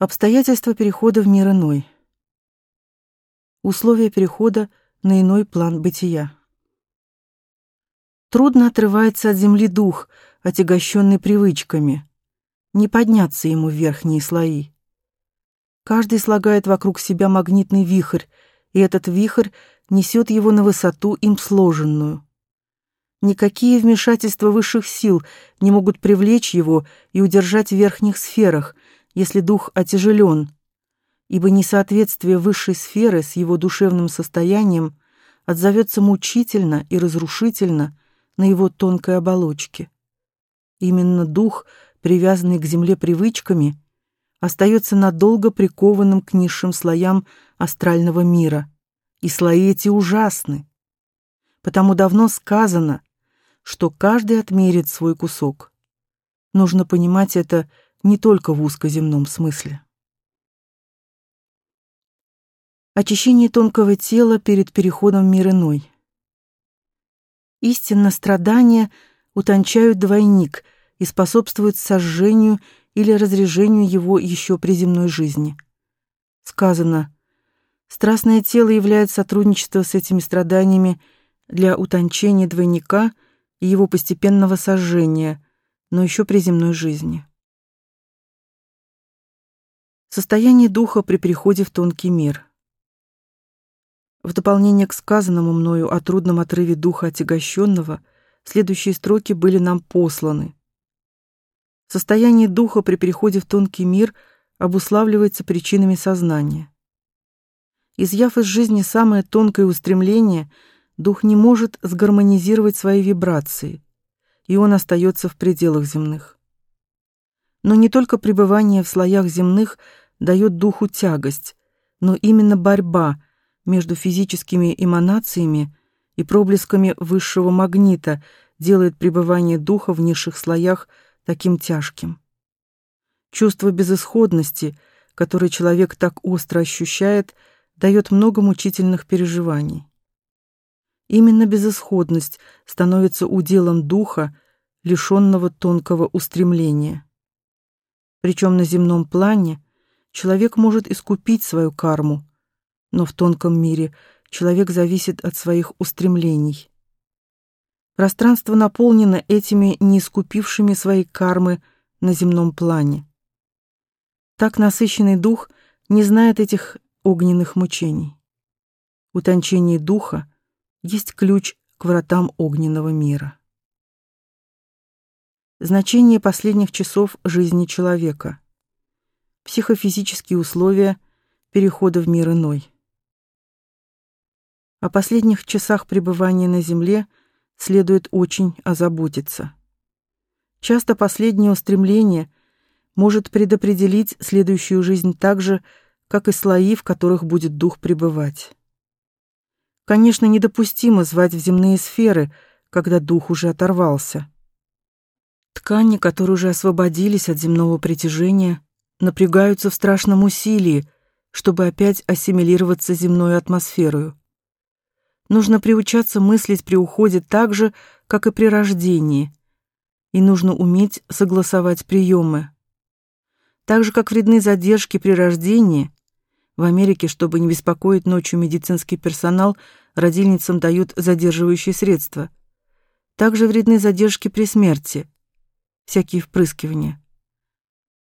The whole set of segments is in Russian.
Обстоятельства перехода в мир иной. Условия перехода на иной план бытия. Трудно отрывается от земли дух, отягощенный привычками. Не подняться ему в верхние слои. Каждый слагает вокруг себя магнитный вихрь, и этот вихрь несет его на высоту им сложенную. Никакие вмешательства высших сил не могут привлечь его и удержать в верхних сферах, если дух отяжелен, ибо несоответствие высшей сферы с его душевным состоянием отзовется мучительно и разрушительно на его тонкой оболочке. Именно дух, привязанный к земле привычками, остается надолго прикованным к низшим слоям астрального мира, и слои эти ужасны. Потому давно сказано, что каждый отмерит свой кусок. Нужно понимать это не только в узкоземном смысле. Очищение тонкого тела перед переходом в мир иной. Истинно страдания утончают двойник и способствуют сожжению или разрежению его еще при земной жизни. Сказано, страстное тело является сотрудничество с этими страданиями для утончения двойника и его постепенного сожжения, но еще при земной жизни. Состояние духа при переходе в тонкий мир. В дополнение к сказанному мною о трудном отрыве духа отягощенного, следующие строки были нам посланы. Состояние духа при переходе в тонкий мир обуславливается причинами сознания. Изъяв из жизни самое тонкое устремление, дух не может сгармонизировать свои вибрации, и он остается в пределах земных. Но не только пребывание в слоях земных – дает духу тягость, но именно борьба между физическими эманациями и проблесками высшего магнита делает пребывание духа в низших слоях таким тяжким. Чувство безысходности, которое человек так остро ощущает, дает много мучительных переживаний. Именно безысходность становится уделом духа, лишенного тонкого устремления. Причем на земном плане Человек может искупить свою карму, но в тонком мире человек зависит от своих устремлений. Пространство наполнено этими неискупившими свои кармы на земном плане. Так насыщенный дух не знает этих огненных мучений. Утончение духа есть ключ к вратам огненного мира. Значение последних часов жизни человека психофизические условия перехода в мир иной. О последних часах пребывания на Земле следует очень озаботиться. Часто последнее устремление может предопределить следующую жизнь так же, как и слои, в которых будет дух пребывать. Конечно, недопустимо звать в земные сферы, когда дух уже оторвался. Ткани, которые уже освободились от земного притяжения, напрягаются в страшном усилии, чтобы опять ассимилироваться земной атмосферою. Нужно приучаться мыслить при уходе так же, как и при рождении, и нужно уметь согласовать приемы. Так же, как вредны задержки при рождении, в Америке, чтобы не беспокоить ночью медицинский персонал, родильницам дают задерживающие средства. Также вредны задержки при смерти, всякие впрыскивания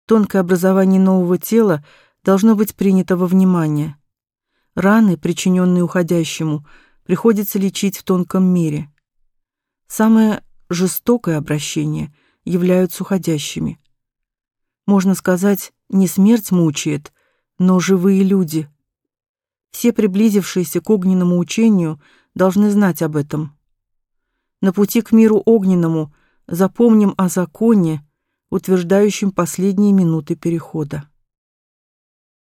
тонкое образование нового тела должно быть принято во внимание. Раны, причиненные уходящему, приходится лечить в тонком мире. Самое жестокое обращение являются уходящими. Можно сказать, не смерть мучает, но живые люди. Все приблизившиеся к огненному учению должны знать об этом. На пути к миру огненному запомним о законе, утверждающим последние минуты перехода.